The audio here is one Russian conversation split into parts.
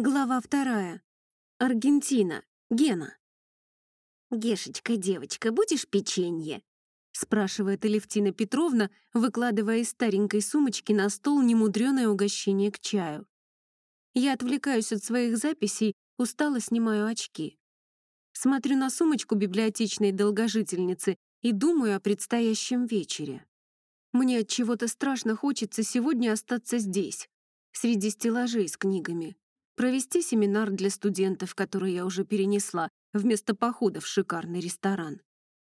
Глава вторая. Аргентина. Гена. «Гешечка, девочка, будешь печенье?» — спрашивает Алевтина Петровна, выкладывая из старенькой сумочки на стол немудреное угощение к чаю. Я отвлекаюсь от своих записей, устало снимаю очки. Смотрю на сумочку библиотечной долгожительницы и думаю о предстоящем вечере. Мне от чего-то страшно хочется сегодня остаться здесь, среди стеллажей с книгами провести семинар для студентов, который я уже перенесла, вместо похода в шикарный ресторан.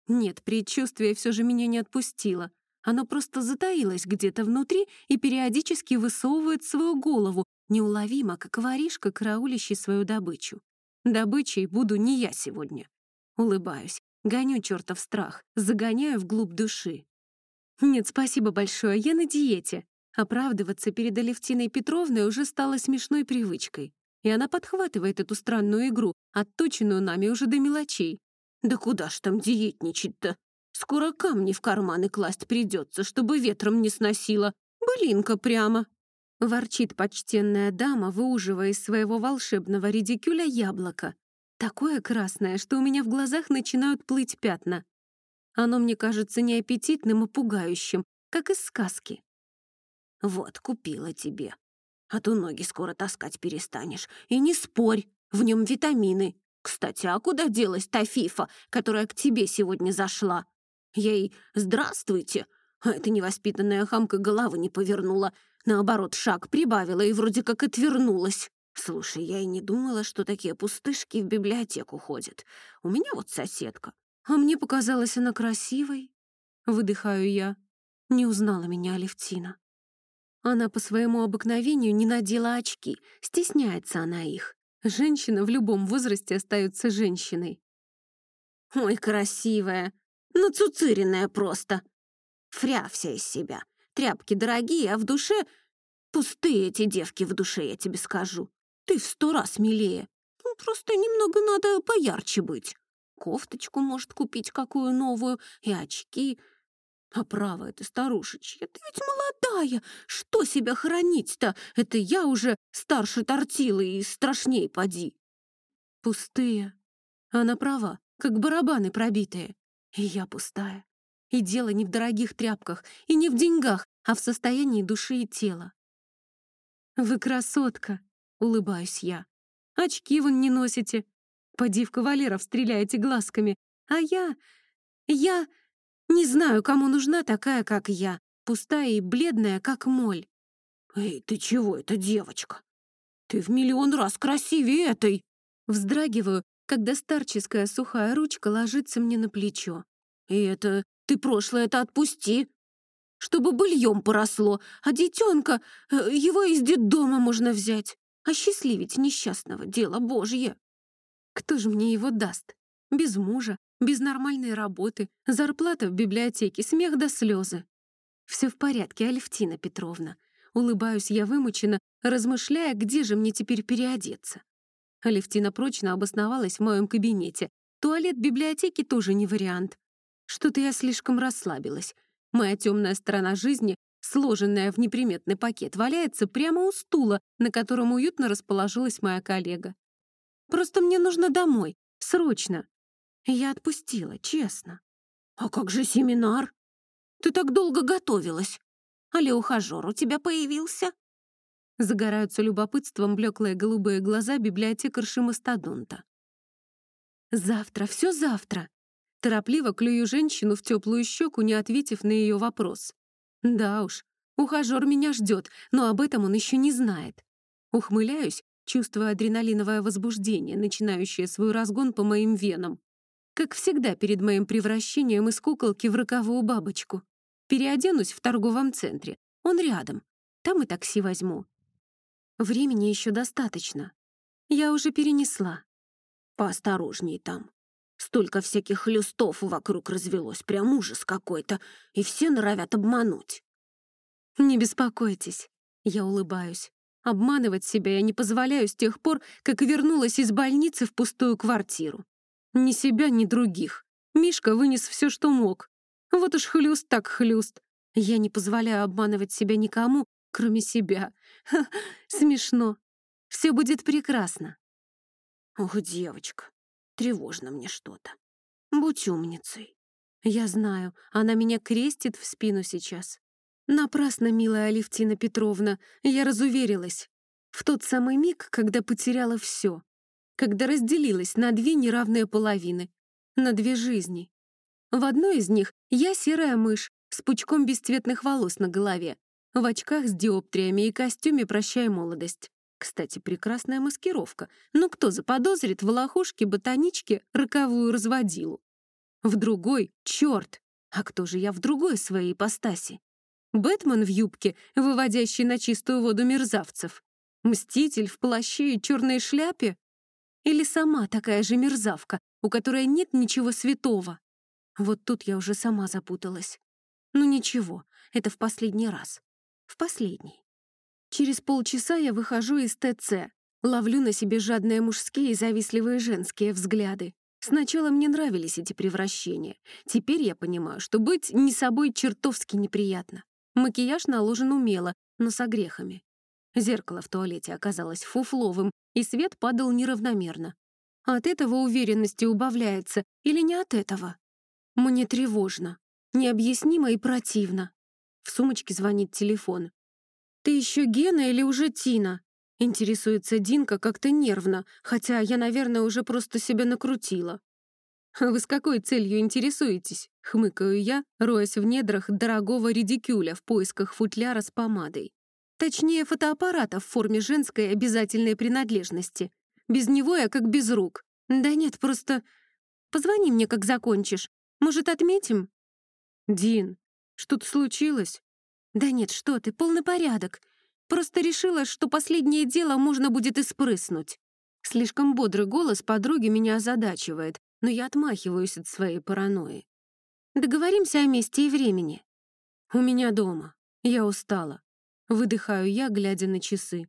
Нет, предчувствие все же меня не отпустило. Оно просто затаилось где-то внутри и периодически высовывает свою голову, неуловимо, как воришка, караулищий свою добычу. Добычей буду не я сегодня. Улыбаюсь, гоню чертов страх, загоняю вглубь души. Нет, спасибо большое, я на диете. Оправдываться перед Алевтиной Петровной уже стало смешной привычкой и она подхватывает эту странную игру, отточенную нами уже до мелочей. Да куда ж там диетничать-то? Скоро камни в карманы класть придется, чтобы ветром не сносило. Былинка прямо. Ворчит почтенная дама, выуживая из своего волшебного редикюля яблоко. Такое красное, что у меня в глазах начинают плыть пятна. Оно мне кажется неаппетитным и пугающим, как из сказки. «Вот, купила тебе», а то ноги скоро таскать перестанешь. И не спорь, в нем витамины. Кстати, а куда делась та фифа, которая к тебе сегодня зашла? Ей «Здравствуйте!» А эта невоспитанная хамка головы не повернула. Наоборот, шаг прибавила и вроде как отвернулась. Слушай, я и не думала, что такие пустышки в библиотеку ходят. У меня вот соседка. А мне показалось она красивой. Выдыхаю я. Не узнала меня Алевтина. Она по своему обыкновению не надела очки, стесняется она их. Женщина в любом возрасте остается женщиной. «Ой, красивая! Нацуциренная просто! Фря вся из себя. Тряпки дорогие, а в душе... Пустые эти девки в душе, я тебе скажу. Ты в сто раз милее. Ну, просто немного надо поярче быть. Кофточку, может, купить какую новую, и очки — а право это старушечья, ты ведь молодая, что себя хранить-то? Это я уже старше тортилы и страшней поди. Пустые. Она права, как барабаны пробитые. И я пустая. И дело не в дорогих тряпках, и не в деньгах, а в состоянии души и тела. «Вы красотка!» — улыбаюсь я. «Очки вон не носите. Поди в кавалеров стреляете глазками. А я... я...» Не знаю, кому нужна такая, как я, пустая и бледная, как моль. «Эй, ты чего это, девочка? Ты в миллион раз красивее этой!» Вздрагиваю, когда старческая сухая ручка ложится мне на плечо. «И это... Ты прошлое-то отпусти!» чтобы быльем поросло, а детенка, э, его из детдома можно взять. Осчастливить несчастного, дело божье. Кто же мне его даст? Без мужа, без нормальной работы, зарплата в библиотеке, смех до слезы. Все в порядке, Алевтина Петровна. Улыбаюсь я вымученно, размышляя, где же мне теперь переодеться. Алевтина прочно обосновалась в моем кабинете. Туалет библиотеки тоже не вариант. Что-то я слишком расслабилась. Моя темная сторона жизни, сложенная в неприметный пакет, валяется прямо у стула, на котором уютно расположилась моя коллега. Просто мне нужно домой, срочно. Я отпустила, честно. «А как же семинар? Ты так долго готовилась. Али ухажер у тебя появился?» Загораются любопытством блеклые голубые глаза библиотекарши мастодонта. «Завтра, все завтра!» Торопливо клюю женщину в теплую щеку, не ответив на ее вопрос. «Да уж, ухажер меня ждет, но об этом он еще не знает». Ухмыляюсь, чувствуя адреналиновое возбуждение, начинающее свой разгон по моим венам. Как всегда перед моим превращением из куколки в роковую бабочку. Переоденусь в торговом центре. Он рядом. Там и такси возьму. Времени еще достаточно. Я уже перенесла. Поосторожней там. Столько всяких хлюстов вокруг развелось, прям ужас какой-то, и все норовят обмануть. Не беспокойтесь, я улыбаюсь. Обманывать себя я не позволяю с тех пор, как вернулась из больницы в пустую квартиру. Ни себя, ни других. Мишка вынес все, что мог. Вот уж хлюст так хлюст. Я не позволяю обманывать себя никому, кроме себя. Ха, смешно. Все будет прекрасно. Ох, девочка, тревожно мне что-то. Будь умницей. Я знаю, она меня крестит в спину сейчас. Напрасно, милая Алевтина Петровна, я разуверилась. В тот самый миг, когда потеряла все, когда разделилась на две неравные половины, на две жизни. В одной из них я серая мышь с пучком бесцветных волос на голове, в очках с диоптриями и костюме «Прощай, молодость». Кстати, прекрасная маскировка, но кто заподозрит в лохушке-ботаничке роковую разводилу? В другой — черт! А кто же я в другой своей ипостаси? Бэтмен в юбке, выводящий на чистую воду мерзавцев? Мститель в плаще и черной шляпе? Или сама такая же мерзавка, у которой нет ничего святого? Вот тут я уже сама запуталась. Ну ничего, это в последний раз. В последний. Через полчаса я выхожу из ТЦ, ловлю на себе жадные мужские и завистливые женские взгляды. Сначала мне нравились эти превращения. Теперь я понимаю, что быть не собой чертовски неприятно. Макияж наложен умело, но с огрехами. Зеркало в туалете оказалось фуфловым, и свет падал неравномерно. От этого уверенности убавляется или не от этого? Мне тревожно, необъяснимо и противно. В сумочке звонит телефон. «Ты еще Гена или уже Тина?» Интересуется Динка как-то нервно, хотя я, наверное, уже просто себя накрутила. «Вы с какой целью интересуетесь?» — хмыкаю я, роясь в недрах дорогого редикюля в поисках футляра с помадой. Точнее, фотоаппарата в форме женской обязательной принадлежности. Без него я как без рук. Да нет, просто... Позвони мне, как закончишь. Может, отметим? Дин, что-то случилось? Да нет, что ты, полный порядок. Просто решила, что последнее дело можно будет испрыснуть. Слишком бодрый голос подруги меня озадачивает, но я отмахиваюсь от своей паранойи. Договоримся о месте и времени. У меня дома. Я устала. Выдыхаю я, глядя на часы.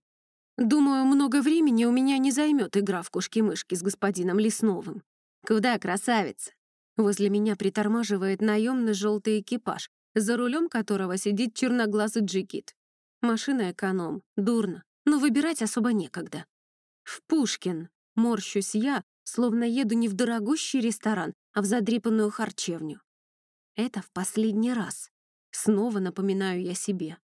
Думаю, много времени у меня не займет игра в кошки-мышки с господином Лесновым. Куда, красавица? Возле меня притормаживает наемный желтый экипаж, за рулем которого сидит черноглазый джигит. Машина эконом, дурно, но выбирать особо некогда. В Пушкин морщусь я, словно еду не в дорогущий ресторан, а в задрипанную харчевню. Это в последний раз. Снова напоминаю я себе.